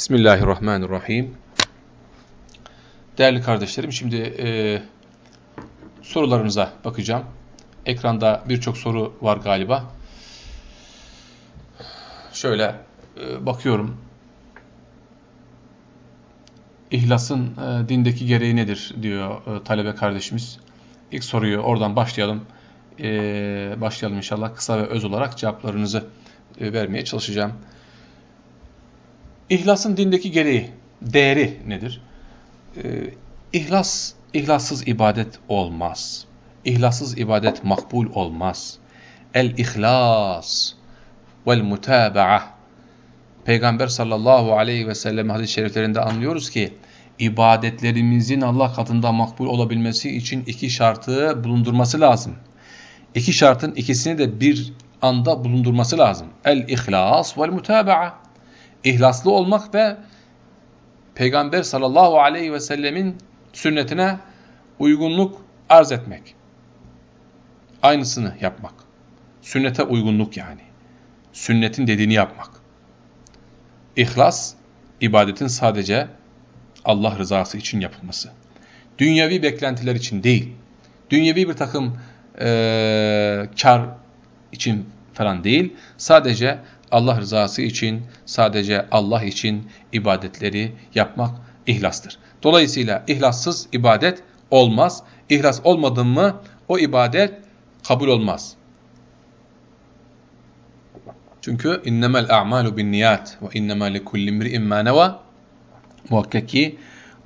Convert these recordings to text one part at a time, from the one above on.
Bismillahirrahmanirrahim. Değerli kardeşlerim, şimdi e, sorularınıza bakacağım. Ekranda birçok soru var galiba. Şöyle e, bakıyorum. İhlasın e, dindeki gereği nedir diyor e, talebe kardeşimiz. İlk soruyu oradan başlayalım. E, başlayalım inşallah kısa ve öz olarak cevaplarınızı e, vermeye çalışacağım. İhlasın dindeki gereği, değeri nedir? Ee, ihlas, ihlassız ibadet olmaz. İhlassız ibadet makbul olmaz. El-ihlas vel-mutaba'a Peygamber sallallahu aleyhi ve sellem hadis-i şeriflerinde anlıyoruz ki ibadetlerimizin Allah katında makbul olabilmesi için iki şartı bulundurması lazım. İki şartın ikisini de bir anda bulundurması lazım. El-ihlas vel-mutaba'a ihlaslı olmak ve Peygamber sallallahu aleyhi ve sellemin sünnetine uygunluk arz etmek. Aynısını yapmak. Sünnete uygunluk yani. Sünnetin dediğini yapmak. İhlas, ibadetin sadece Allah rızası için yapılması. Dünyevi beklentiler için değil. Dünyevi bir takım e, kar için falan değil. Sadece Allah rızası için, sadece Allah için ibadetleri yapmak ihlastır. Dolayısıyla ihlassız ibadet olmaz. İhlas olmadı mı o ibadet kabul olmaz. Çünkü innemel a'malu bin niyat ve innemel likulli imri'in ma neva muhakkak ki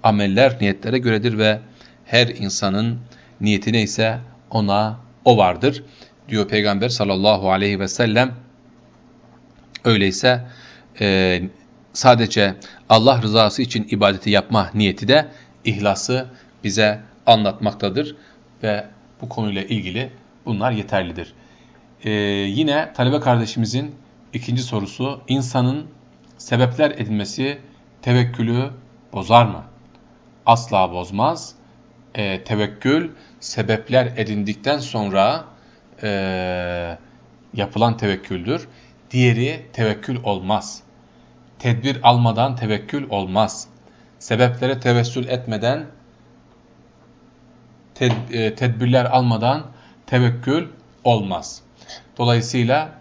ameller niyetlere göredir ve her insanın niyeti neyse ona o vardır diyor Peygamber sallallahu aleyhi ve sellem Öyleyse e, sadece Allah rızası için ibadeti yapma niyeti de ihlası bize anlatmaktadır ve bu konuyla ilgili bunlar yeterlidir. Ee, yine talebe kardeşimizin ikinci sorusu, insanın sebepler edinmesi tevekkülü bozar mı? Asla bozmaz. Ee, tevekkül sebepler edindikten sonra e, yapılan tevekküldür. Diğeri tevekkül olmaz. Tedbir almadan tevekkül olmaz. Sebeplere tevessül etmeden, ted e, tedbirler almadan tevekkül olmaz. Dolayısıyla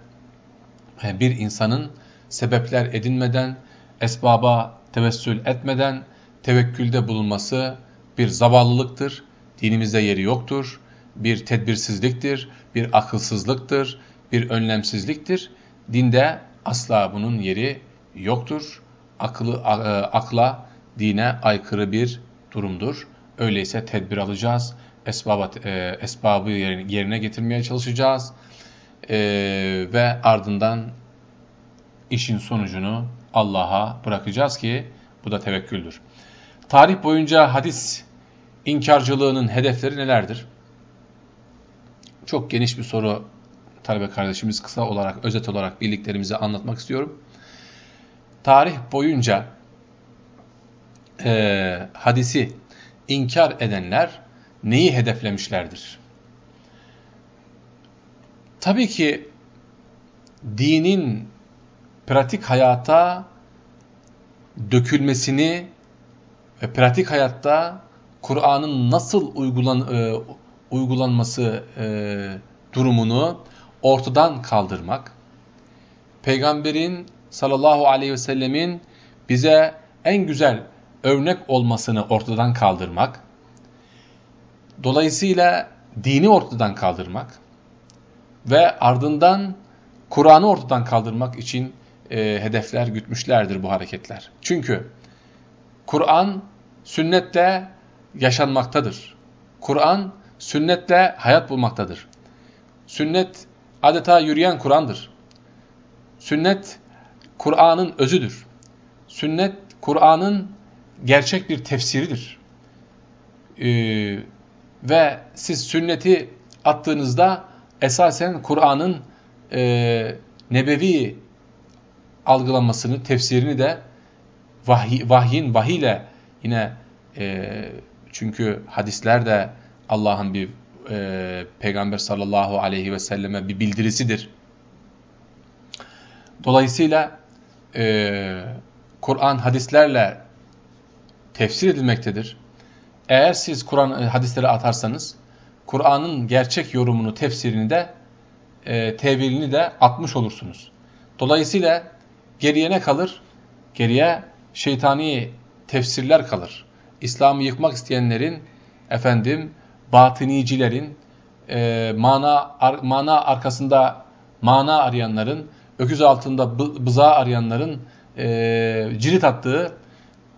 e, bir insanın sebepler edinmeden, esbaba tevessül etmeden tevekkülde bulunması bir zavallılıktır. Dinimizde yeri yoktur. Bir tedbirsizliktir, bir akılsızlıktır, bir önlemsizliktir. Dinde asla bunun yeri yoktur. Aklı, e, akla, dine aykırı bir durumdur. Öyleyse tedbir alacağız. Esbaba, e, esbabı yerine getirmeye çalışacağız. E, ve ardından işin sonucunu Allah'a bırakacağız ki bu da tevekküldür. Tarih boyunca hadis inkarcılığının hedefleri nelerdir? Çok geniş bir soru talebe kardeşimiz kısa olarak, özet olarak bildiklerimizi anlatmak istiyorum. Tarih boyunca e, hadisi inkar edenler neyi hedeflemişlerdir? Tabii ki dinin pratik hayata dökülmesini ve pratik hayatta Kur'an'ın nasıl uygulan, e, uygulanması e, durumunu ortadan kaldırmak, Peygamberin sallallahu aleyhi ve sellemin bize en güzel örnek olmasını ortadan kaldırmak, dolayısıyla dini ortadan kaldırmak ve ardından Kur'an'ı ortadan kaldırmak için e, hedefler gütmüşlerdir bu hareketler. Çünkü Kur'an sünnetle yaşanmaktadır. Kur'an sünnetle hayat bulmaktadır. Sünnet adeta yürüyen Kur'an'dır. Sünnet Kur'an'ın özüdür. Sünnet Kur'an'ın gerçek bir tefsiridir. Ee, ve siz sünneti attığınızda esasen Kur'an'ın e, nebevi algılanmasını, tefsirini de vahiy, vahyin vahiyle yine e, çünkü hadisler de Allah'ın bir e, Peygamber sallallahu aleyhi ve selleme bir bildirisidir. Dolayısıyla e, Kur'an hadislerle tefsir edilmektedir. Eğer siz Kur'an e, hadisleri atarsanız Kur'an'ın gerçek yorumunu, tefsirini de e, tevilini de atmış olursunuz. Dolayısıyla geriye ne kalır? Geriye şeytani tefsirler kalır. İslam'ı yıkmak isteyenlerin, efendim, batınicilerin, e, mana, ar, mana arkasında mana arayanların, öküz altında bıza arayanların e, cirit attığı,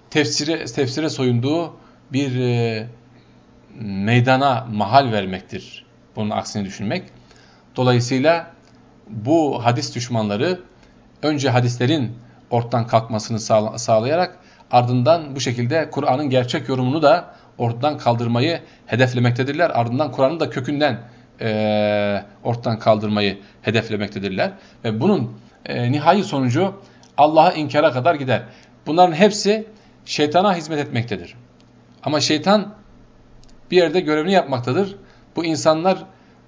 tefsire, tefsire soyunduğu bir e, meydana mahal vermektir. Bunun aksini düşünmek. Dolayısıyla bu hadis düşmanları önce hadislerin ortadan kalkmasını sağ, sağlayarak ardından bu şekilde Kur'an'ın gerçek yorumunu da ortadan kaldırmayı hedeflemektedirler. Ardından Kur'an'ı da kökünden e, ortadan kaldırmayı hedeflemektedirler. Ve bunun e, nihai sonucu Allah'a inkara kadar gider. Bunların hepsi şeytana hizmet etmektedir. Ama şeytan bir yerde görevini yapmaktadır. Bu insanlar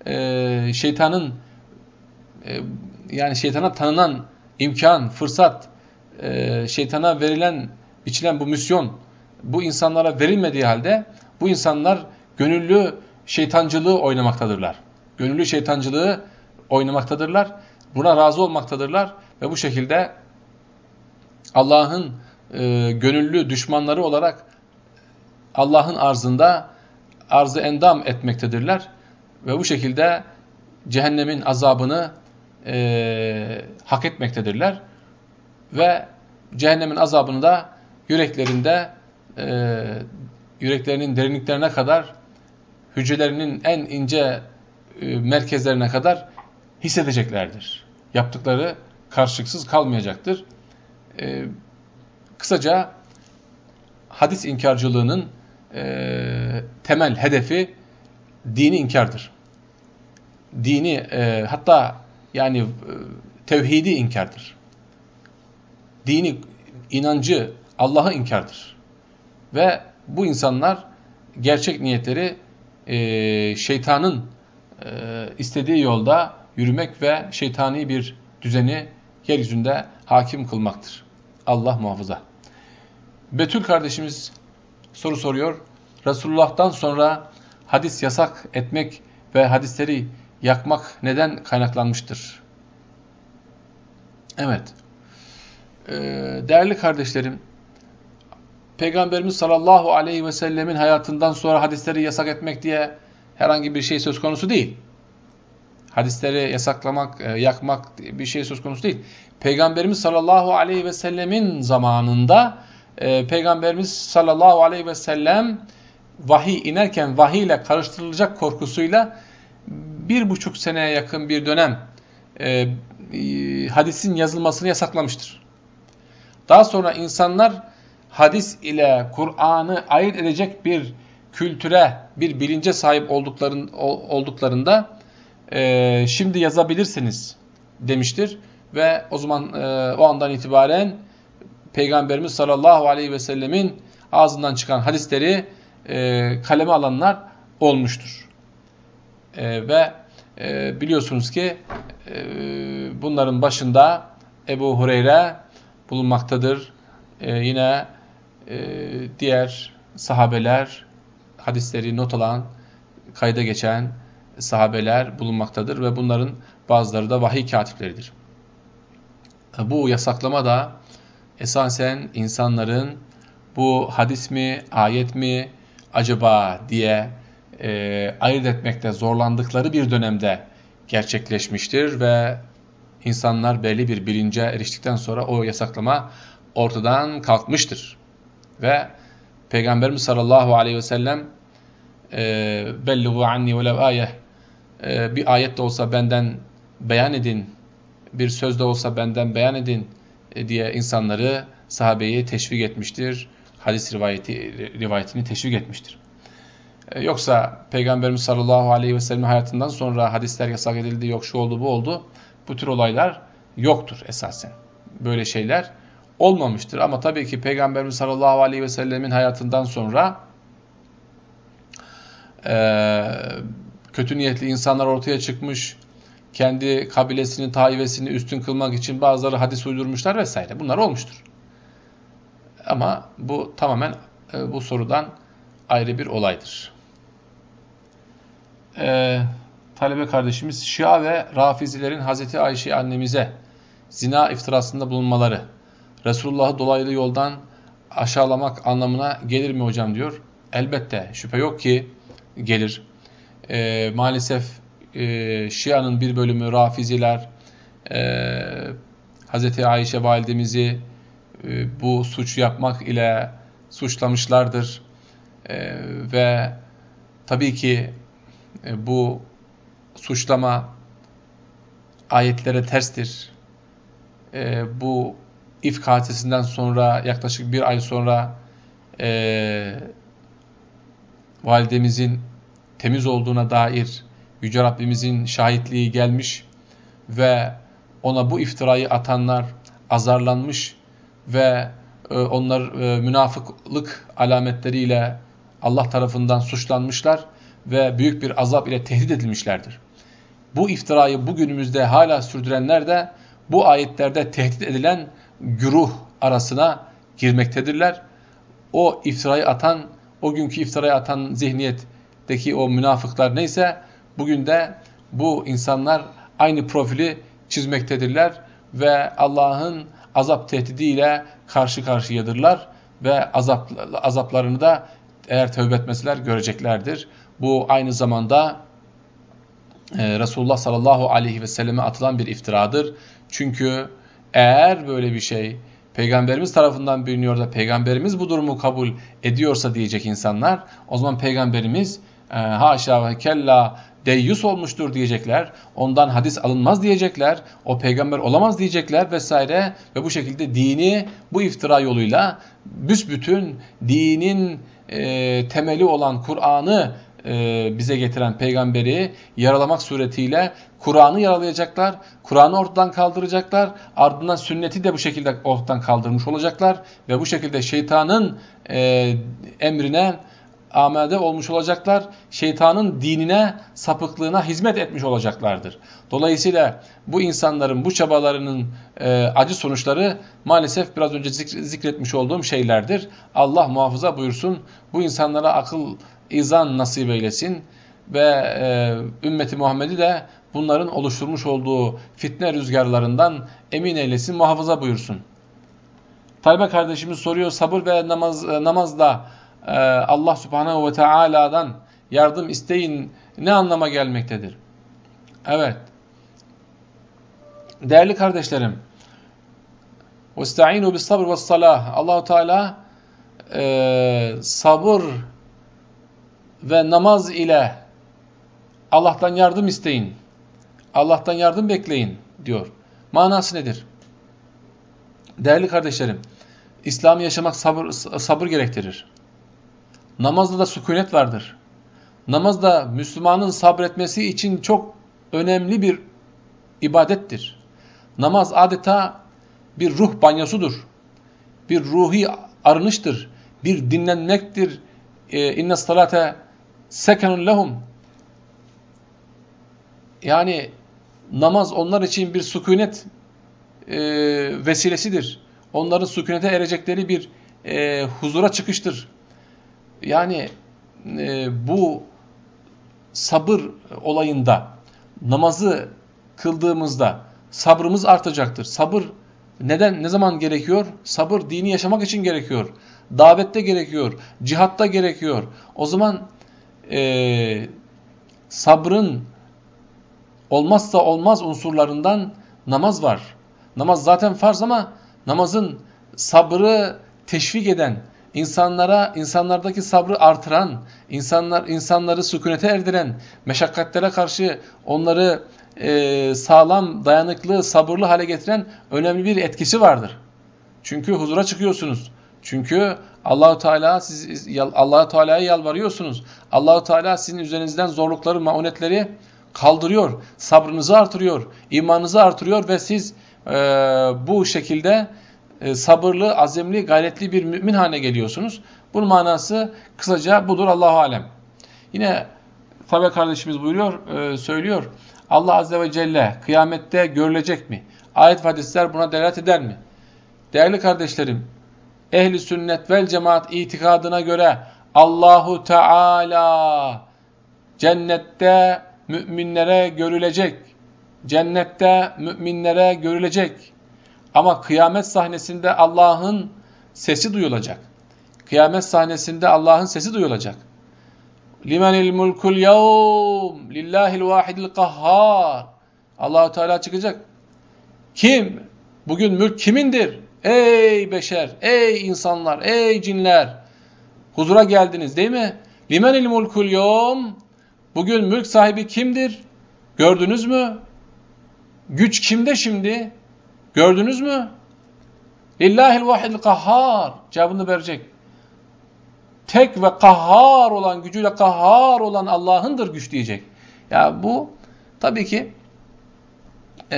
e, şeytanın e, yani şeytana tanınan imkan, fırsat, e, şeytana verilen, biçilen bu misyon bu insanlara verilmediği halde bu insanlar gönüllü şeytancılığı oynamaktadırlar. Gönüllü şeytancılığı oynamaktadırlar. Buna razı olmaktadırlar ve bu şekilde Allah'ın e, gönüllü düşmanları olarak Allah'ın arzında arzı endam etmektedirler. Ve bu şekilde cehennemin azabını e, hak etmektedirler. Ve cehennemin azabını da yüreklerinde e, yüreklerinin derinliklerine kadar hücrelerinin en ince e, merkezlerine kadar hissedeceklerdir. Yaptıkları karşılıksız kalmayacaktır. E, kısaca hadis inkarcılığının temel hedefi dini inkardır. Dini hatta yani e, tevhidi inkardır. Dini, inancı, Allah'ı inkardır. Ve bu insanlar gerçek niyetleri e, şeytanın e, istediği yolda yürümek ve şeytani bir düzeni yeryüzünde hakim kılmaktır. Allah muhafaza. Betül kardeşimiz soru soruyor. Resulullah'tan sonra hadis yasak etmek ve hadisleri yakmak neden kaynaklanmıştır? Evet. Ee, değerli kardeşlerim, Peygamberimiz sallallahu aleyhi ve sellemin hayatından sonra hadisleri yasak etmek diye herhangi bir şey söz konusu değil. Hadisleri yasaklamak, e, yakmak bir şey söz konusu değil. Peygamberimiz sallallahu aleyhi ve sellemin zamanında e, Peygamberimiz sallallahu aleyhi ve sellem vahiy inerken vahiy ile karıştırılacak korkusuyla bir buçuk seneye yakın bir dönem e, e, hadisin yazılmasını yasaklamıştır. Daha sonra insanlar hadis ile Kur'an'ı ayırt edecek bir kültüre, bir bilince sahip oldukların, olduklarında e, şimdi yazabilirsiniz demiştir. Ve o zaman e, o andan itibaren Peygamberimiz sallallahu aleyhi ve sellemin ağzından çıkan hadisleri e, kaleme alanlar olmuştur. E, ve e, biliyorsunuz ki e, bunların başında Ebu Hureyre bulunmaktadır. E, yine diğer sahabeler, hadisleri not alan, kayda geçen sahabeler bulunmaktadır ve bunların bazıları da vahiy katipleridir. Bu yasaklama da esasen insanların bu hadis mi, ayet mi acaba diye e, ayırt etmekte zorlandıkları bir dönemde gerçekleşmiştir ve insanlar belli bir bilince eriştikten sonra o yasaklama ortadan kalkmıştır. Ve Peygamberimiz sallallahu aleyhi ve sellem e, belluğu anni velev ayeh bir ayet de olsa benden beyan edin, bir söz de olsa benden beyan edin e, diye insanları sahabeyi teşvik etmiştir. Hadis rivayeti, rivayetini teşvik etmiştir. E, yoksa Peygamberimiz sallallahu aleyhi ve sellem hayatından sonra hadisler yasak edildi, yok şu oldu bu oldu. Bu tür olaylar yoktur esasen. Böyle şeyler olmamıştır. Ama tabii ki Peygamberimiz sallallahu aleyhi ve sellemin hayatından sonra e, kötü niyetli insanlar ortaya çıkmış, kendi kabilesini, taivesini üstün kılmak için bazıları hadis uydurmuşlar vesaire. Bunlar olmuştur. Ama bu tamamen e, bu sorudan ayrı bir olaydır. Ee, talebe kardeşimiz Şia ve Rafizilerin Hazreti Ayşe annemize zina iftirasında bulunmaları Resulullah'ı dolaylı yoldan aşağılamak anlamına gelir mi hocam diyor. Elbette şüphe yok ki gelir. E, maalesef e, Şia'nın bir bölümü Rafiziler e, Hz. Ayşe validemizi e, bu suç yapmak ile suçlamışlardır. E, ve tabii ki e, bu suçlama ayetlere terstir. E, bu hadisesinden sonra yaklaşık bir ay sonra e, validemizin temiz olduğuna dair Yüce Rabbimizin şahitliği gelmiş ve ona bu iftirayı atanlar azarlanmış ve e, onlar e, münafıklık alametleriyle Allah tarafından suçlanmışlar ve büyük bir azap ile tehdit edilmişlerdir. Bu iftirayı bugünümüzde hala sürdürenler de bu ayetlerde tehdit edilen güruh arasına girmektedirler. O iftirayı atan, o günkü iftirayı atan zihniyetteki o münafıklar neyse bugün de bu insanlar aynı profili çizmektedirler ve Allah'ın azap tehdidiyle karşı karşıyadırlar ve azap, azaplarını da eğer tövbe etmeseler göreceklerdir. Bu aynı zamanda e, Resulullah sallallahu aleyhi ve selleme atılan bir iftiradır. Çünkü eğer böyle bir şey peygamberimiz tarafından biliniyor da peygamberimiz bu durumu kabul ediyorsa diyecek insanlar o zaman peygamberimiz e, haşa ve kella deyyus olmuştur diyecekler. Ondan hadis alınmaz diyecekler. O peygamber olamaz diyecekler vesaire ve bu şekilde dini bu iftira yoluyla büsbütün dinin e, temeli olan Kur'an'ı e, bize getiren peygamberi yaralamak suretiyle Kur'an'ı yaralayacaklar, Kur'an'ı ortadan kaldıracaklar, ardından sünneti de bu şekilde ortadan kaldırmış olacaklar ve bu şekilde şeytanın e, emrine amelde olmuş olacaklar, şeytanın dinine, sapıklığına hizmet etmiş olacaklardır. Dolayısıyla bu insanların bu çabalarının e, acı sonuçları maalesef biraz önce zikretmiş olduğum şeylerdir. Allah muhafaza buyursun, bu insanlara akıl, izan nasip eylesin ve e, ümmeti Muhammed'i de bunların oluşturmuş olduğu fitne rüzgarlarından emin eylesin, muhafaza buyursun. Talebe kardeşimiz soruyor, sabır ve namaz, e, namazda e, Allah subhanehu ve teala'dan yardım isteyin ne anlama gelmektedir? Evet. Değerli kardeşlerim, وَاسْتَعِينُوا بِالصَّبْرِ وَالصَّلَاةِ Allahu Teala e, sabır ve namaz ile Allah'tan yardım isteyin. Allah'tan yardım bekleyin diyor. Manası nedir? Değerli kardeşlerim, İslam'ı yaşamak sabır, sabır gerektirir. Namazda da sükunet vardır. Namazda Müslümanın sabretmesi için çok önemli bir ibadettir. Namaz adeta bir ruh banyosudur. Bir ruhi arınıştır. Bir dinlenmektir. E, İnne salate sekenun lehum. Yani namaz onlar için bir sükunet e, vesilesidir. Onların sükunete erecekleri bir e, huzura çıkıştır. Yani e, bu sabır olayında namazı kıldığımızda sabrımız artacaktır. Sabır neden, ne zaman gerekiyor? Sabır dini yaşamak için gerekiyor. Davette gerekiyor. Cihatta gerekiyor. O zaman e, sabrın olmazsa olmaz unsurlarından namaz var. Namaz zaten farz ama namazın sabrı teşvik eden, insanlara insanlardaki sabrı artıran, insanlar insanları sükunete erdiren, meşakkatlere karşı onları e, sağlam, dayanıklı, sabırlı hale getiren önemli bir etkisi vardır. Çünkü huzura çıkıyorsunuz. Çünkü Allahu Teala siz Allahu Teala'ya yalvarıyorsunuz. Allahu Teala sizin üzerinizden zorlukları, maunetleri kaldırıyor. Sabrınızı artırıyor, imanınızı artırıyor ve siz e, bu şekilde e, sabırlı, azimli, gayretli bir mümin haline geliyorsunuz. Bunun manası kısaca budur Allahu alem. Yine Tabe kardeşimiz buyuruyor, e, söylüyor. Allah azze ve celle kıyamette görülecek mi? Ayet ve buna delalet eder mi? Değerli kardeşlerim, ehli sünnet vel cemaat itikadına göre Allahu Teala cennette müminlere görülecek. Cennette müminlere görülecek. Ama kıyamet sahnesinde Allah'ın sesi duyulacak. Kıyamet sahnesinde Allah'ın sesi duyulacak. Limenil mulkul yevm lillahil vahidil kahhar. Allahu Teala çıkacak. Kim? Bugün mülk kimindir? Ey beşer, ey insanlar, ey cinler. Huzura geldiniz değil mi? Limenil mulkul yevm. Bugün mülk sahibi kimdir? Gördünüz mü? Güç kimde şimdi? Gördünüz mü? Lillahil vahidil kahhar. Cevabını verecek. Tek ve kahhar olan, gücüyle kahhar olan Allah'ındır güç diyecek. Ya bu tabii ki e,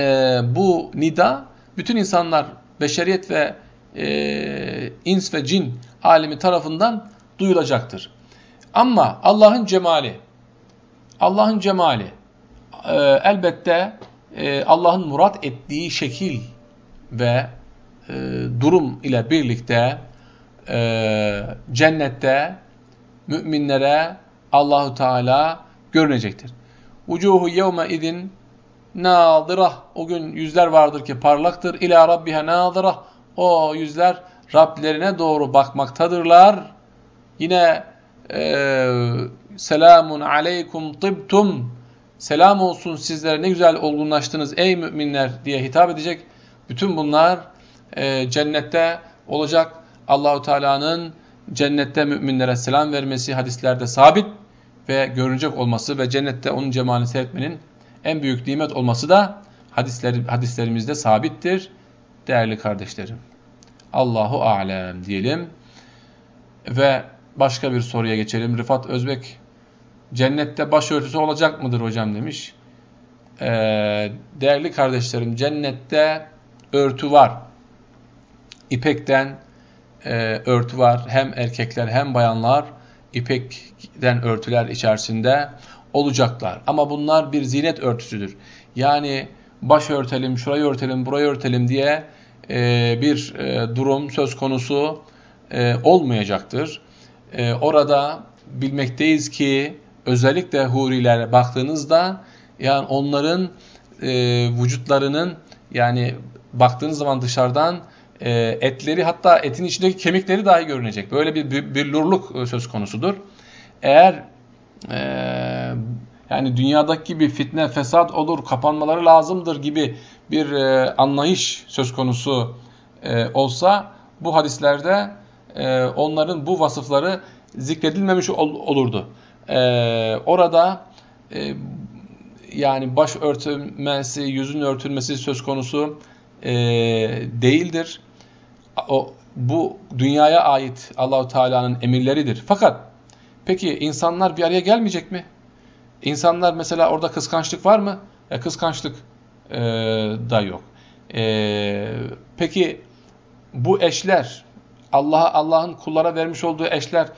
bu nida bütün insanlar, beşeriyet ve e, ins ve cin alemi tarafından duyulacaktır. Ama Allah'ın cemali, Allah'ın cemali e, elbette e, Allah'ın murat ettiği şekil ve e, durum ile birlikte e, cennette müminlere Allahu Teala görünecektir. Vucuhu yevme idin nazırah. O gün yüzler vardır ki parlaktır. İlâ rabbiha nazırah. O yüzler Rablerine doğru bakmaktadırlar. Yine e, selamun aleykum tıbtum. Selam olsun sizlere ne güzel olgunlaştınız ey müminler diye hitap edecek. Bütün bunlar e, cennette olacak. Allahu Teala'nın cennette müminlere selam vermesi hadislerde sabit ve görünecek olması ve cennette onun cemalini seyretmenin en büyük nimet olması da hadisler, hadislerimizde sabittir değerli kardeşlerim. Allahu alem diyelim ve başka bir soruya geçelim. Rıfat Özbek cennette başörtüsü olacak mıdır hocam demiş. Ee, değerli kardeşlerim cennette örtü var. İpekten e, örtü var. Hem erkekler hem bayanlar ipekten örtüler içerisinde olacaklar. Ama bunlar bir zinet örtüsüdür. Yani baş örtelim, şurayı örtelim, burayı örtelim diye e, bir e, durum söz konusu e, olmayacaktır. E, orada bilmekteyiz ki özellikle hurilere baktığınızda yani onların e, vücutlarının yani baktığınız zaman dışarıdan e, etleri hatta etin içindeki kemikleri dahi görünecek. Böyle bir, bir, bir lurluk e, söz konusudur. Eğer e, yani dünyadaki gibi fitne, fesat olur, kapanmaları lazımdır gibi bir e, anlayış söz konusu e, olsa bu hadislerde e, onların bu vasıfları zikredilmemiş ol, olurdu. E, orada e, yani baş örtülmesi, yüzün örtülmesi söz konusu e, değildir. O, bu dünyaya ait Allahu Teala'nın emirleridir. Fakat peki insanlar bir araya gelmeyecek mi? İnsanlar mesela orada kıskançlık var mı? E, kıskançlık e, da yok. E, peki bu eşler Allah'a Allah'ın kullara vermiş olduğu eşler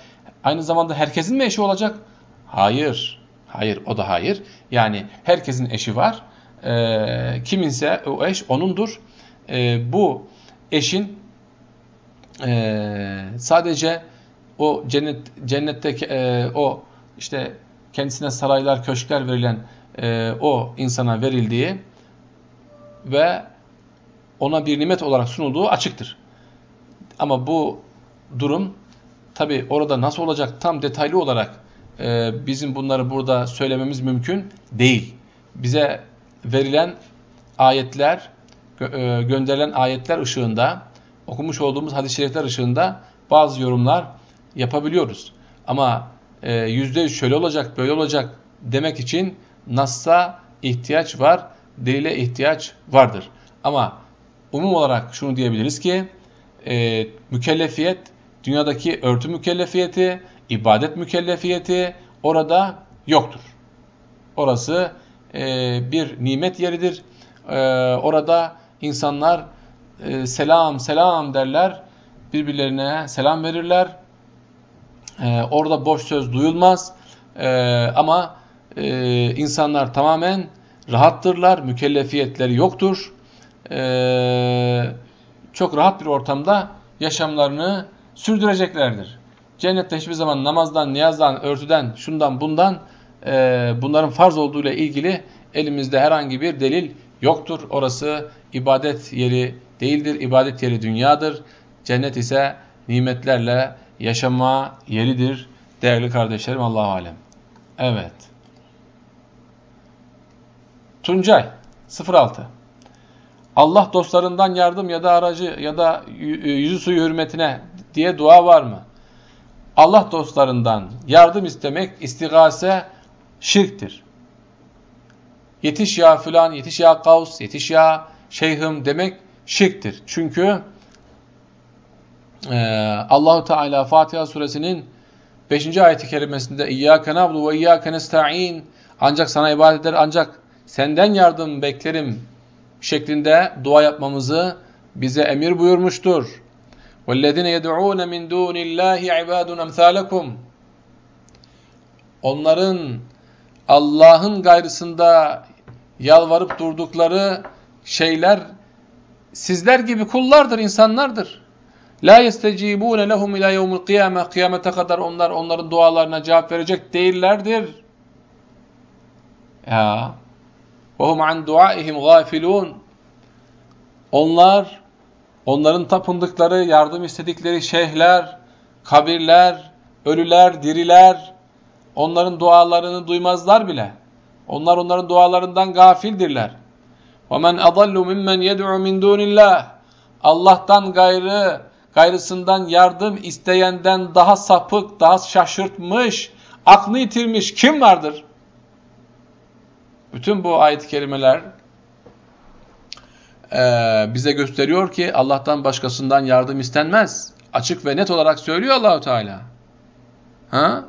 aynı zamanda herkesin mi eşi olacak? Hayır. Hayır o da hayır. Yani herkesin eşi var. E, kiminse o eş onundur. E, bu eşin e, sadece o cennet cennetteki e, o işte kendisine saraylar, köşkler verilen e, o insana verildiği ve ona bir nimet olarak sunulduğu açıktır. Ama bu durum tabi orada nasıl olacak tam detaylı olarak e, bizim bunları burada söylememiz mümkün değil. Bize verilen ayetler, gö e, gönderilen ayetler ışığında, okumuş olduğumuz hadis-i şerifler ışığında bazı yorumlar yapabiliyoruz. Ama yüzde yüz şöyle olacak, böyle olacak demek için Nas'a ihtiyaç var, delile ihtiyaç vardır. Ama umum olarak şunu diyebiliriz ki e, mükellefiyet, dünyadaki örtü mükellefiyeti, ibadet mükellefiyeti orada yoktur. Orası e, bir nimet yeridir. E, orada insanlar e, selam selam derler, birbirlerine selam verirler. E, orada boş söz duyulmaz e, ama e, insanlar tamamen rahattırlar, mükellefiyetleri yoktur. E, çok rahat bir ortamda yaşamlarını sürdüreceklerdir. Cennette hiçbir zaman namazdan, niyazdan, örtüden, şundan bundan e, bunların farz olduğu ile ilgili elimizde herhangi bir delil yoktur. Orası ibadet yeri değildir. İbadet yeri dünyadır. Cennet ise nimetlerle yaşama yeridir. Değerli kardeşlerim Allahu alem. Evet. Tuncay 06. Allah dostlarından yardım ya da aracı ya da yüzü suyu hürmetine diye dua var mı? Allah dostlarından yardım istemek istigase şirktir. Yetiş ya filan, yetiş ya kavs, yetiş ya şeyhim demek şirktir. Çünkü e, Allahu Teala Fatiha suresinin 5. ayeti kerimesinde İyyâke nabdu ve iyyâke nesta'in ancak sana ibadet eder ancak senden yardım beklerim şeklinde dua yapmamızı bize emir buyurmuştur. وَالَّذِينَ يَدْعُونَ مِنْ دُونِ اللّٰهِ عِبَادٌ اَمْثَالَكُمْ Onların Allah'ın gayrısında yalvarıp durdukları şeyler sizler gibi kullardır, insanlardır. La yestecibune lehum ila yevmil kıyame. Kıyamete kadar onlar onların dualarına cevap verecek değillerdir. Ya. Ve hum an duaihim gafilun. Onlar onların tapındıkları, yardım istedikleri şeyhler, kabirler, ölüler, diriler onların dualarını duymazlar bile. Onlar onların dualarından gafildirler. وَمَنْ أَضَلُّ مِمَّنْ يَدْعُ مِنْ دُونِ اللّٰهِ Allah'tan gayrı, gayrısından yardım isteyenden daha sapık, daha şaşırtmış, aklını yitirmiş kim vardır? Bütün bu ayet-i kerimeler e, bize gösteriyor ki Allah'tan başkasından yardım istenmez. Açık ve net olarak söylüyor Allahu Teala. Ha?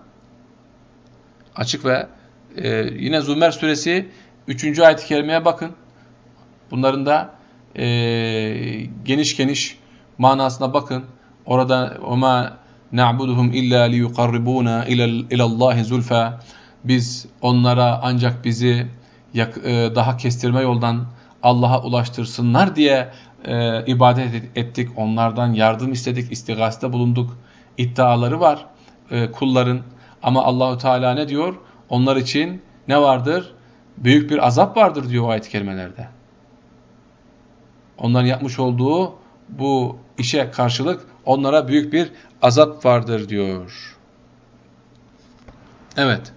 Açık ve e, yine Zümer suresi 3. ayet-i kerimeye bakın. Bunların da e, geniş geniş manasına bakın. Orada oma na'buduhum illa liyuqarribuna ila Allah zulfa. Biz onlara ancak bizi e, daha kestirme yoldan Allah'a ulaştırsınlar diye e, ibadet ettik. Onlardan yardım istedik, istigasede bulunduk. İddiaları var e, kulların. Ama Allahu Teala ne diyor? Onlar için ne vardır? Büyük bir azap vardır diyor ayet-i kerimelerde. Onların yapmış olduğu bu işe karşılık onlara büyük bir azap vardır diyor. Evet.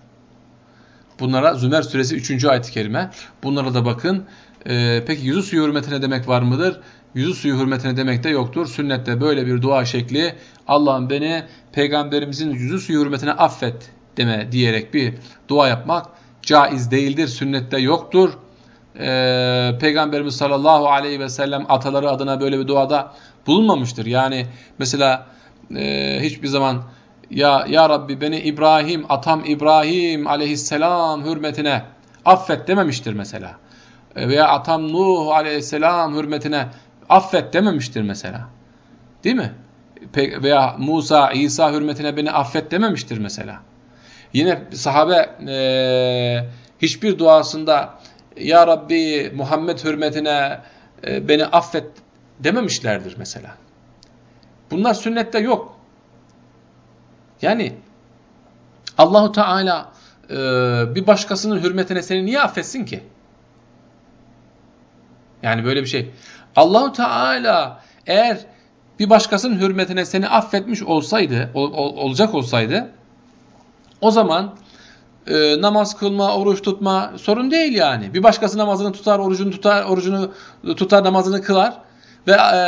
Bunlara Zümer suresi 3. ayet-i kerime. Bunlara da bakın. Ee, peki yüzü suyu hürmetine demek var mıdır? Yüzü suyu hürmetine demek de yoktur. Sünnette böyle bir dua şekli Allah'ım beni peygamberimizin yüzü suyu hürmetine affet deme diyerek bir dua yapmak caiz değildir. Sünnette yoktur. Ee, Peygamberimiz sallallahu aleyhi ve sellem ataları adına böyle bir duada bulunmamıştır. Yani mesela e, hiçbir zaman ya ya Rabbi beni İbrahim atam İbrahim aleyhisselam hürmetine affet dememiştir mesela. E, veya atam Nuh aleyhisselam hürmetine affet dememiştir mesela. Değil mi? Pe veya Musa, İsa hürmetine beni affet dememiştir mesela. Yine sahabe e, hiçbir duasında Ya Rabbi Muhammed hürmetine e, beni affet dememişlerdir mesela. Bunlar sünnette yok. Yani Allahu Teala e, bir başkasının hürmetine seni niye affetsin ki? Yani böyle bir şey. Allahu Teala eğer bir başkasının hürmetine seni affetmiş olsaydı, ol, ol, olacak olsaydı o zaman e, namaz kılma, oruç tutma sorun değil yani. Bir başkası namazını tutar, orucunu tutar, orucunu tutar, namazını kılar ve e,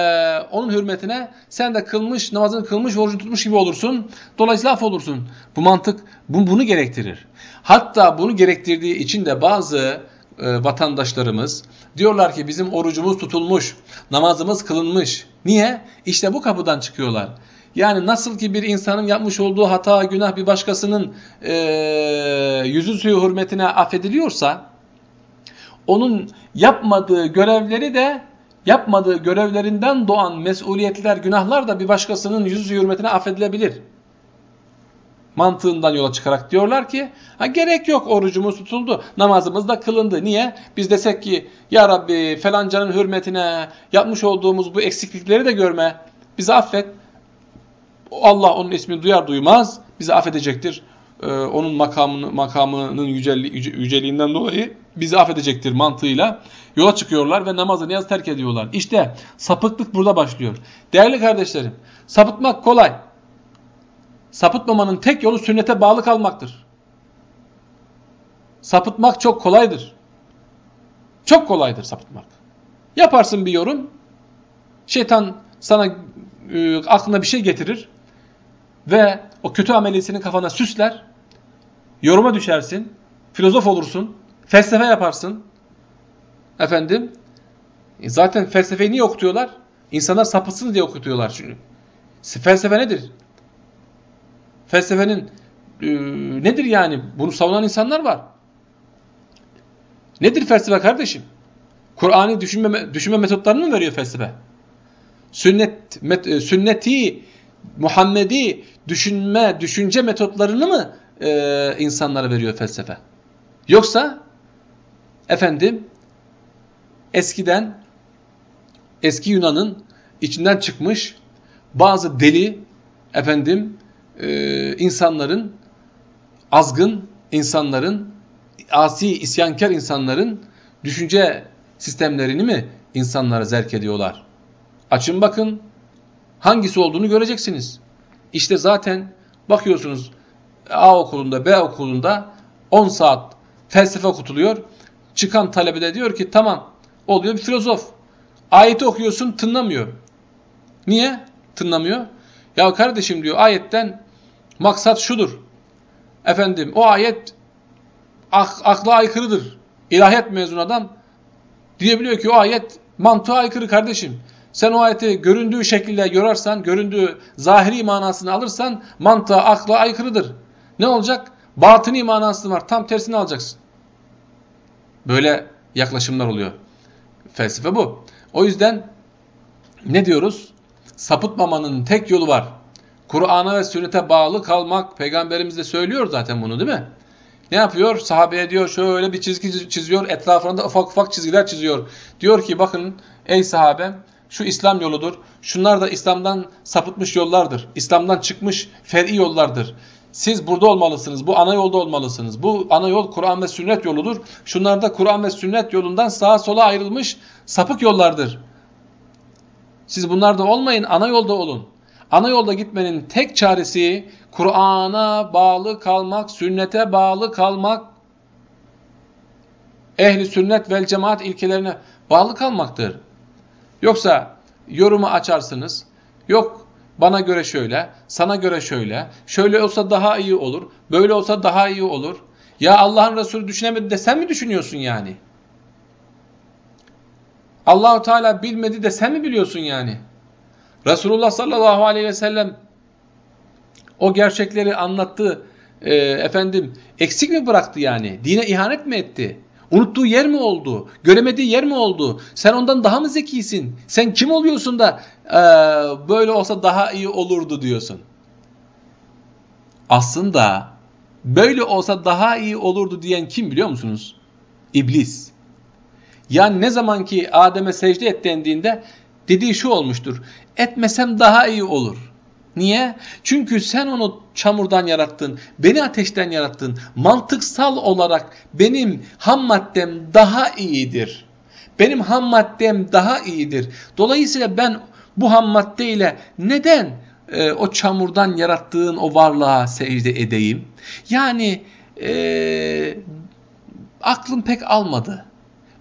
onun hürmetine sen de kılmış, namazını kılmış, orucunu tutmuş gibi olursun. Dolayısıyla af olursun. Bu mantık bu, bunu gerektirir. Hatta bunu gerektirdiği için de bazı e, vatandaşlarımız diyorlar ki bizim orucumuz tutulmuş, namazımız kılınmış. Niye? İşte bu kapıdan çıkıyorlar. Yani nasıl ki bir insanın yapmış olduğu hata, günah bir başkasının e, yüzü suyu hürmetine affediliyorsa, onun yapmadığı görevleri de yapmadığı görevlerinden doğan mesuliyetler, günahlar da bir başkasının yüzü suyu hürmetine affedilebilir. Mantığından yola çıkarak diyorlar ki, ha, gerek yok orucumuz tutuldu, namazımız da kılındı. Niye? Biz desek ki, ya Rabbi falancanın hürmetine yapmış olduğumuz bu eksiklikleri de görme, bizi affet. Allah onun ismini duyar duymaz bizi affedecektir. Ee, onun makamını, makamının yüceli, yüce, yüceliğinden dolayı bizi affedecektir mantığıyla yola çıkıyorlar ve namazı niyaz terk ediyorlar. İşte sapıklık burada başlıyor. Değerli kardeşlerim, sapıtmak kolay. Sapıtmamanın tek yolu sünnete bağlı kalmaktır. Sapıtmak çok kolaydır. Çok kolaydır sapıtmak. Yaparsın bir yorum, şeytan sana e, aklına bir şey getirir ve o kötü ameli kafana süsler, yoruma düşersin, filozof olursun, felsefe yaparsın. Efendim, e zaten felsefeyi niye okutuyorlar? İnsanlar sapıtsın diye okutuyorlar çünkü. Felsefe nedir? Felsefenin e, nedir yani? Bunu savunan insanlar var. Nedir felsefe kardeşim? Kur'an'ı düşünme, düşünme metotlarını mı veriyor felsefe? Sünnet, met, e, sünneti, Muhammedi düşünme, düşünce metotlarını mı e, insanlara veriyor felsefe? Yoksa efendim eskiden eski Yunan'ın içinden çıkmış bazı deli efendim e, insanların azgın insanların asi isyankar insanların düşünce sistemlerini mi insanlara zerk ediyorlar? Açın bakın hangisi olduğunu göreceksiniz. İşte zaten bakıyorsunuz A okulunda B okulunda 10 saat felsefe okutuluyor. Çıkan talebe de diyor ki tamam oluyor bir filozof. Ayeti okuyorsun tınlamıyor. Niye tınlamıyor? Ya kardeşim diyor ayetten maksat şudur. Efendim o ayet ak akla aykırıdır. İlahiyat mezun adam diyebiliyor ki o ayet mantığa aykırı kardeşim. Sen o ayeti göründüğü şekilde yorarsan, göründüğü zahiri manasını alırsan mantığa, akla aykırıdır. Ne olacak? Batini manası var. Tam tersini alacaksın. Böyle yaklaşımlar oluyor. Felsefe bu. O yüzden ne diyoruz? Sapıtmamanın tek yolu var. Kur'an'a ve sünnete bağlı kalmak. Peygamberimiz de söylüyor zaten bunu değil mi? Ne yapıyor? Sahabeye diyor şöyle bir çizgi çiziyor. Etrafında ufak ufak çizgiler çiziyor. Diyor ki bakın ey sahabem şu İslam yoludur. Şunlar da İslam'dan sapıtmış yollardır. İslam'dan çıkmış fer'i yollardır. Siz burada olmalısınız. Bu ana yolda olmalısınız. Bu ana yol Kur'an ve sünnet yoludur. Şunlar da Kur'an ve sünnet yolundan sağa sola ayrılmış sapık yollardır. Siz bunlarda olmayın, ana yolda olun. Ana yolda gitmenin tek çaresi Kur'an'a bağlı kalmak, sünnete bağlı kalmak, ehli sünnet vel cemaat ilkelerine bağlı kalmaktır. Yoksa yorumu açarsınız, yok bana göre şöyle, sana göre şöyle, şöyle olsa daha iyi olur, böyle olsa daha iyi olur. Ya Allah'ın Resulü düşünemedi de sen mi düşünüyorsun yani? Allahu Teala bilmedi de sen mi biliyorsun yani? Resulullah sallallahu aleyhi ve sellem o gerçekleri anlattı. E, efendim eksik mi bıraktı yani? Dine ihanet mi etti? Unuttuğu yer mi oldu? Göremediği yer mi oldu? Sen ondan daha mı zekisin? Sen kim oluyorsun da e, böyle olsa daha iyi olurdu diyorsun? Aslında böyle olsa daha iyi olurdu diyen kim biliyor musunuz? İblis. Yani ne zaman ki Adem'e secde et dendiğinde dediği şu olmuştur. Etmesem daha iyi olur. Niye? Çünkü sen onu çamurdan yarattın, beni ateşten yarattın. Mantıksal olarak benim ham maddem daha iyidir. Benim ham maddem daha iyidir. Dolayısıyla ben bu ham maddeyle neden e, o çamurdan yarattığın o varlığa secde edeyim? Yani e, aklım pek almadı.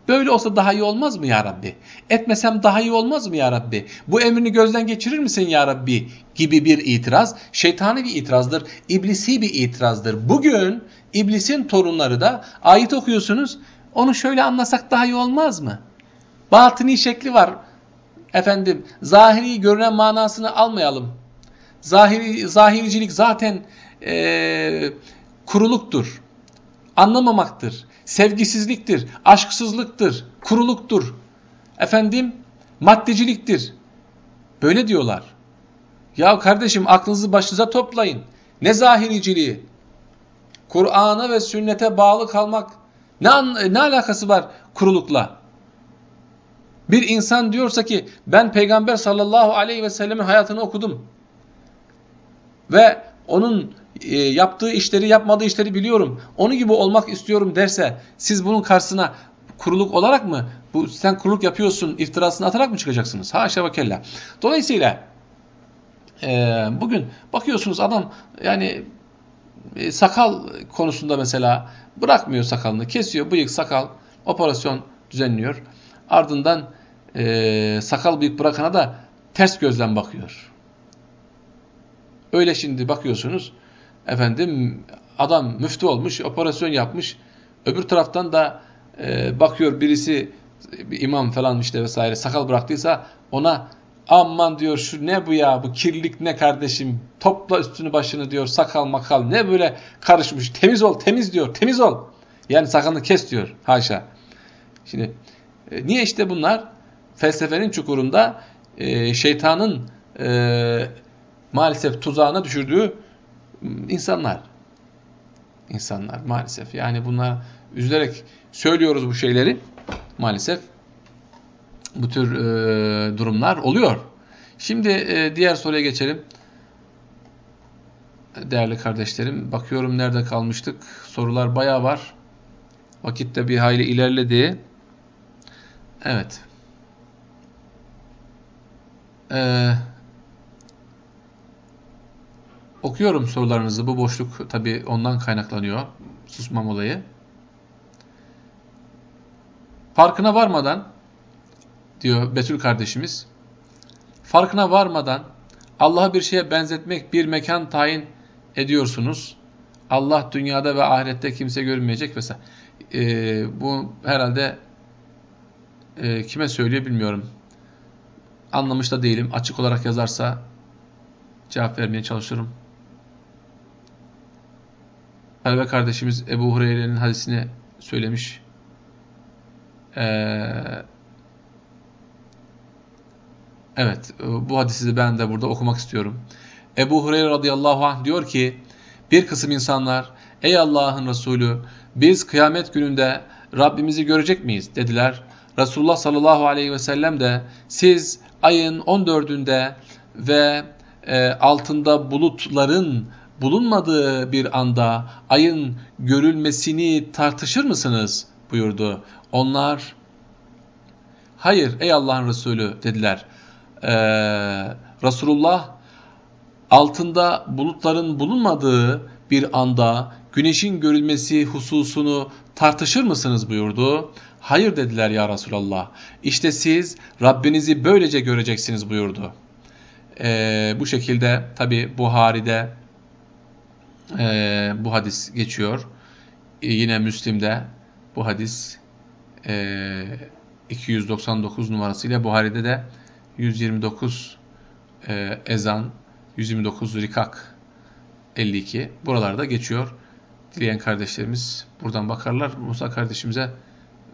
Böyle olsa daha iyi olmaz mı ya Rabbi? Etmesem daha iyi olmaz mı ya Rabbi? Bu emrini gözden geçirir misin ya Rabbi? Gibi bir itiraz şeytani bir itirazdır. İblisi bir itirazdır. Bugün iblisin torunları da ayet okuyorsunuz. Onu şöyle anlasak daha iyi olmaz mı? Batini şekli var. Efendim zahiri görünen manasını almayalım. Zahiri, zahiricilik zaten ee, kuruluktur. Anlamamaktır sevgisizliktir, aşksızlıktır, kuruluktur, efendim maddeciliktir. Böyle diyorlar. Ya kardeşim aklınızı başınıza toplayın. Ne zahiriciliği? Kur'an'a ve sünnete bağlı kalmak ne, ne alakası var kurulukla? Bir insan diyorsa ki ben Peygamber sallallahu aleyhi ve sellemin hayatını okudum ve onun e, yaptığı işleri yapmadığı işleri biliyorum. Onu gibi olmak istiyorum derse siz bunun karşısına kuruluk olarak mı bu sen kuruluk yapıyorsun iftirasını atarak mı çıkacaksınız? Haşa ve kella. Dolayısıyla e, bugün bakıyorsunuz adam yani e, sakal konusunda mesela bırakmıyor sakalını kesiyor bıyık sakal operasyon düzenliyor. Ardından e, sakal bıyık bırakana da ters gözden bakıyor. Öyle şimdi bakıyorsunuz efendim adam müftü olmuş, operasyon yapmış. Öbür taraftan da e, bakıyor birisi bir imam falan işte vesaire sakal bıraktıysa ona aman diyor şu ne bu ya bu kirlilik ne kardeşim topla üstünü başını diyor sakal makal ne böyle karışmış temiz ol temiz diyor temiz ol. Yani sakalını kes diyor haşa. Şimdi e, niye işte bunlar felsefenin çukurunda e, şeytanın e, maalesef tuzağına düşürdüğü insanlar. İnsanlar maalesef. Yani bunlar üzülerek söylüyoruz bu şeyleri. Maalesef bu tür e, durumlar oluyor. Şimdi e, diğer soruya geçelim. Değerli kardeşlerim, bakıyorum nerede kalmıştık. Sorular bayağı var. Vakit de bir hayli ilerledi. Evet. Ee, okuyorum sorularınızı. Bu boşluk tabi ondan kaynaklanıyor. Susmam olayı. Farkına varmadan diyor Betül kardeşimiz. Farkına varmadan Allah'a bir şeye benzetmek, bir mekan tayin ediyorsunuz. Allah dünyada ve ahirette kimse görünmeyecek vesaire. Ee, bu herhalde e, kime söylüyor bilmiyorum. Anlamış da değilim. Açık olarak yazarsa cevap vermeye çalışırım. Talebe kardeşimiz Ebu Hureyre'nin hadisini söylemiş. Ee, evet, bu hadisi ben de burada okumak istiyorum. Ebu Hureyre radıyallahu anh diyor ki, bir kısım insanlar, ey Allah'ın Resulü, biz kıyamet gününde Rabbimizi görecek miyiz? dediler. Resulullah sallallahu aleyhi ve sellem de siz ayın 14'ünde ve e, altında bulutların bulunmadığı bir anda ayın görülmesini tartışır mısınız? buyurdu. Onlar hayır ey Allah'ın Resulü dediler. Ee, Resulullah altında bulutların bulunmadığı bir anda güneşin görülmesi hususunu tartışır mısınız buyurdu. Hayır dediler ya Resulallah. İşte siz Rabbinizi böylece göreceksiniz buyurdu. Ee, bu şekilde tabi Buhari'de e, bu hadis geçiyor. E, yine Müslim'de bu hadis e, 299 numarasıyla Buhari'de de 129 e, ezan, 129 rikak 52 buralarda geçiyor. Dileyen kardeşlerimiz buradan bakarlar. Musa kardeşimize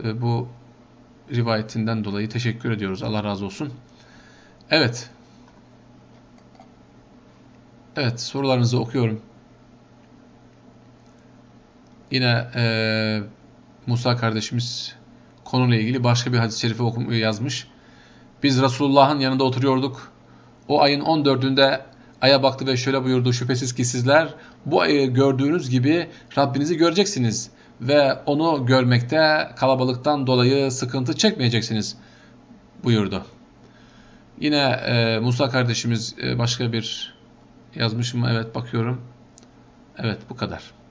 e, bu rivayetinden dolayı teşekkür ediyoruz. Allah razı olsun. Evet. Evet sorularınızı okuyorum. Yine e, Musa kardeşimiz konuyla ilgili başka bir hadis-i şerifi okum yazmış. Biz Resulullah'ın yanında oturuyorduk. O ayın 14'ünde aya baktı ve şöyle buyurdu. Şüphesiz ki sizler bu ayı gördüğünüz gibi Rabbinizi göreceksiniz ve onu görmekte kalabalıktan dolayı sıkıntı çekmeyeceksiniz buyurdu. Yine e, Musa kardeşimiz e, başka bir yazmış mı? Evet bakıyorum. Evet bu kadar.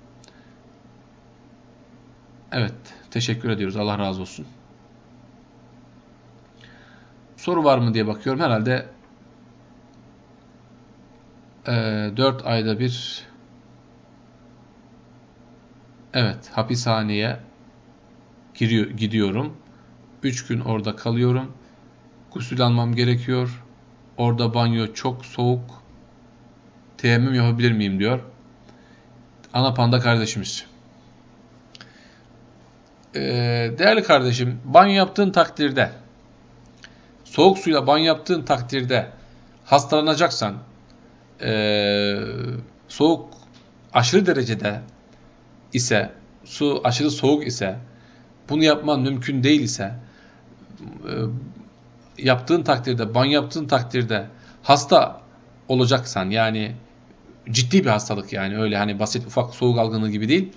Evet teşekkür ediyoruz. Allah razı olsun. Soru var mı diye bakıyorum. Herhalde e, 4 ayda bir Evet, hapishaneye giriyor, gidiyorum. Üç gün orada kalıyorum. Gusül almam gerekiyor. Orada banyo çok soğuk. Teyemmüm yapabilir miyim diyor. Ana panda kardeşimiz. Ee, değerli kardeşim, banyo yaptığın takdirde, soğuk suyla banyo yaptığın takdirde hastalanacaksan, ee, soğuk aşırı derecede ise, su aşırı soğuk ise, bunu yapman mümkün değil ise, e, yaptığın takdirde, banyo yaptığın takdirde hasta olacaksan yani ciddi bir hastalık yani öyle hani basit ufak soğuk algınlığı gibi değil.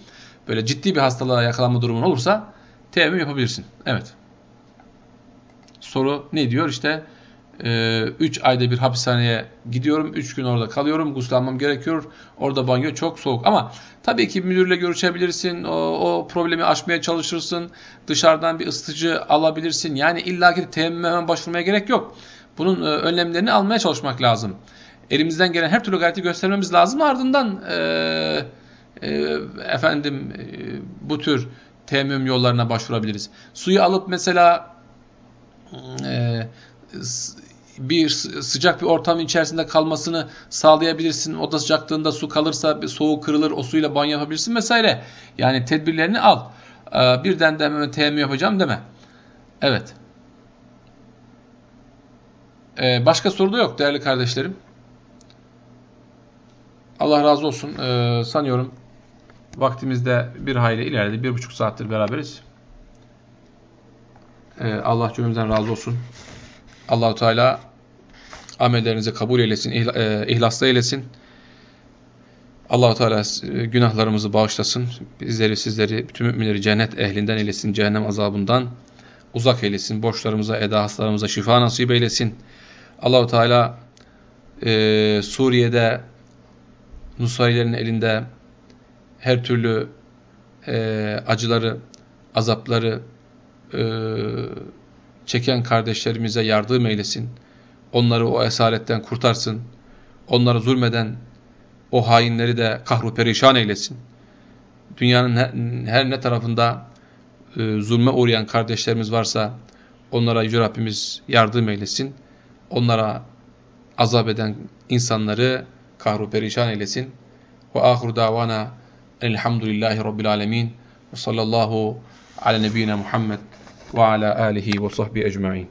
Böyle ciddi bir hastalığa yakalanma durumun olursa teyemmüm yapabilirsin. Evet. Soru ne diyor? İşte 3 e, ayda bir hapishaneye gidiyorum. 3 gün orada kalıyorum. Guslanmam gerekiyor. Orada banyo çok soğuk. Ama tabii ki müdürle görüşebilirsin. O, o problemi aşmaya çalışırsın. Dışarıdan bir ısıtıcı alabilirsin. Yani illaki teyemmüme hemen başvurmaya gerek yok. Bunun e, önlemlerini almaya çalışmak lazım. Elimizden gelen her türlü gayreti göstermemiz lazım. Ardından e, e, efendim e, bu tür teyemmüm yollarına başvurabiliriz. Suyu alıp mesela e, bir sıcak bir ortamın içerisinde kalmasını sağlayabilirsin. Oda sıcaklığında su kalırsa soğuk kırılır o suyla banyo yapabilirsin vesaire. Yani tedbirlerini al. Ee, birden de hemen yapacağım deme. Evet. Ee, başka soru da yok değerli kardeşlerim. Allah razı olsun. Ee, sanıyorum vaktimizde bir hayli ilerledi. Bir buçuk saattir beraberiz. Allah cümlemizden razı olsun. Allahu Teala amellerinizi kabul eylesin, e, ihlasla eylesin. Allahu Teala e, günahlarımızı bağışlasın. Bizleri, sizleri, bütün müminleri cennet ehlinden eylesin, cehennem azabından uzak eylesin. Borçlarımıza, eda hastalarımıza şifa nasip eylesin. Allahu Teala e, Suriye'de Nusayrilerin elinde her türlü e, acıları, azapları, e, çeken kardeşlerimize yardım eylesin. Onları o esaretten kurtarsın. Onları zulmeden o hainleri de kahru perişan eylesin. Dünyanın her, ne tarafında e, zulme uğrayan kardeşlerimiz varsa onlara Yüce Rabbimiz yardım eylesin. Onlara azap eden insanları kahru perişan eylesin. Ve ahir davana الحمد لله رب العالمين وصلى الله على نبينا محمد وعلى آله وصحبه أجمعين.